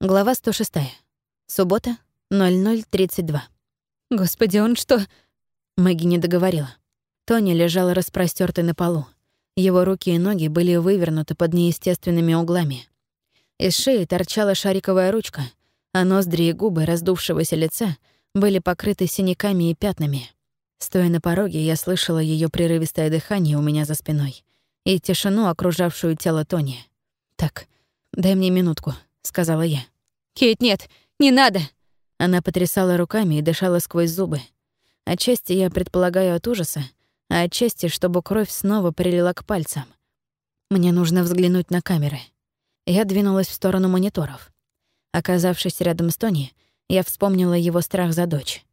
Глава 106. Суббота, 00.32. «Господи, он что?» Мэгги не договорила. Тони лежал распростёртый на полу. Его руки и ноги были вывернуты под неестественными углами. Из шеи торчала шариковая ручка, а ноздри и губы раздувшегося лица были покрыты синяками и пятнами. Стоя на пороге, я слышала ее прерывистое дыхание у меня за спиной и тишину, окружавшую тело Тони. «Так, дай мне минутку», — сказала я. «Кейт, нет, не надо!» Она потрясала руками и дышала сквозь зубы. Отчасти я предполагаю от ужаса, а отчасти, чтобы кровь снова прилила к пальцам. Мне нужно взглянуть на камеры. Я двинулась в сторону мониторов. Оказавшись рядом с Тони, я вспомнила его страх за дочь.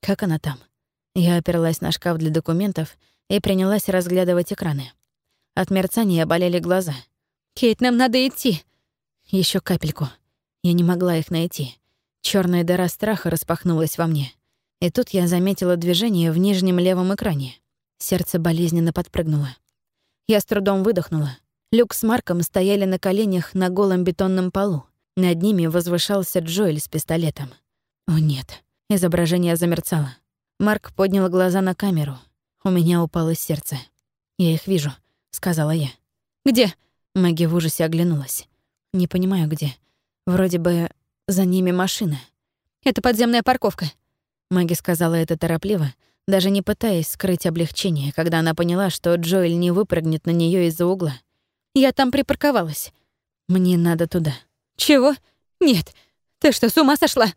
Как она там? Я оперлась на шкаф для документов и принялась разглядывать экраны. От мерцания болели глаза. «Кейт, нам надо идти!» Еще капельку. Я не могла их найти. Черная дыра страха распахнулась во мне. И тут я заметила движение в нижнем левом экране. Сердце болезненно подпрыгнуло. Я с трудом выдохнула. Люк с Марком стояли на коленях на голом бетонном полу. Над ними возвышался Джоэль с пистолетом. О нет, изображение замерцало. Марк поднял глаза на камеру. У меня упало сердце. «Я их вижу», — сказала я. «Где?» Мэгги в ужасе оглянулась. Не понимаю, где. Вроде бы за ними машина. Это подземная парковка. Мэгги сказала это торопливо, даже не пытаясь скрыть облегчение, когда она поняла, что Джоэль не выпрыгнет на нее из-за угла. Я там припарковалась. Мне надо туда. Чего? Нет. Ты что, с ума сошла?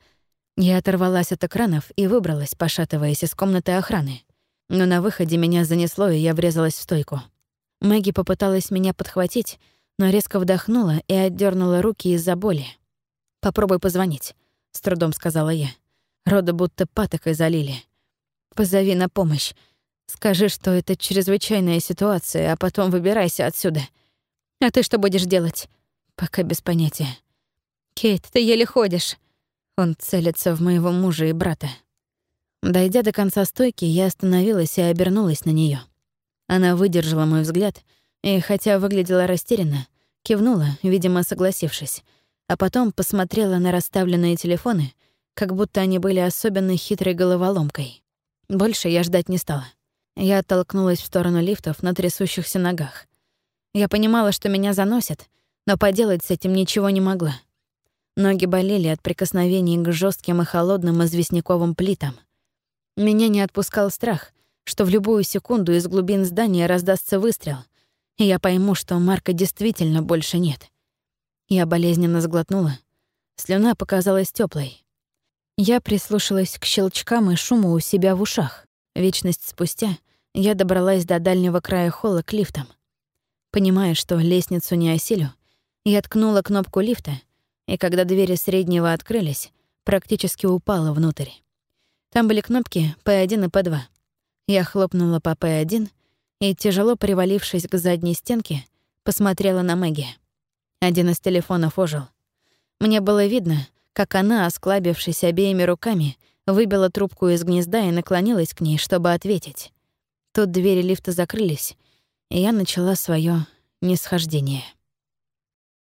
Я оторвалась от экранов и выбралась, пошатываясь из комнаты охраны. Но на выходе меня занесло, и я врезалась в стойку. Мэгги попыталась меня подхватить, но резко вдохнула и отдернула руки из-за боли. «Попробуй позвонить», — с трудом сказала я. Рода будто патокой залили. «Позови на помощь. Скажи, что это чрезвычайная ситуация, а потом выбирайся отсюда. А ты что будешь делать?» «Пока без понятия». «Кейт, ты еле ходишь». Он целится в моего мужа и брата. Дойдя до конца стойки, я остановилась и обернулась на нее. Она выдержала мой взгляд — и, хотя выглядела растерянно, кивнула, видимо, согласившись, а потом посмотрела на расставленные телефоны, как будто они были особенно хитрой головоломкой. Больше я ждать не стала. Я оттолкнулась в сторону лифтов на трясущихся ногах. Я понимала, что меня заносят, но поделать с этим ничего не могла. Ноги болели от прикосновений к жестким и холодным известняковым плитам. Меня не отпускал страх, что в любую секунду из глубин здания раздастся выстрел — я пойму, что Марка действительно больше нет. Я болезненно сглотнула. Слюна показалась теплой. Я прислушалась к щелчкам и шуму у себя в ушах. Вечность спустя я добралась до дальнего края холла к лифтам. Понимая, что лестницу не осилю, я ткнула кнопку лифта, и когда двери среднего открылись, практически упала внутрь. Там были кнопки P1 и P2. Я хлопнула по P1 и, тяжело привалившись к задней стенке, посмотрела на Мэгги. Один из телефонов ожил. Мне было видно, как она, осклабившись обеими руками, выбила трубку из гнезда и наклонилась к ней, чтобы ответить. Тут двери лифта закрылись, и я начала свое нисхождение.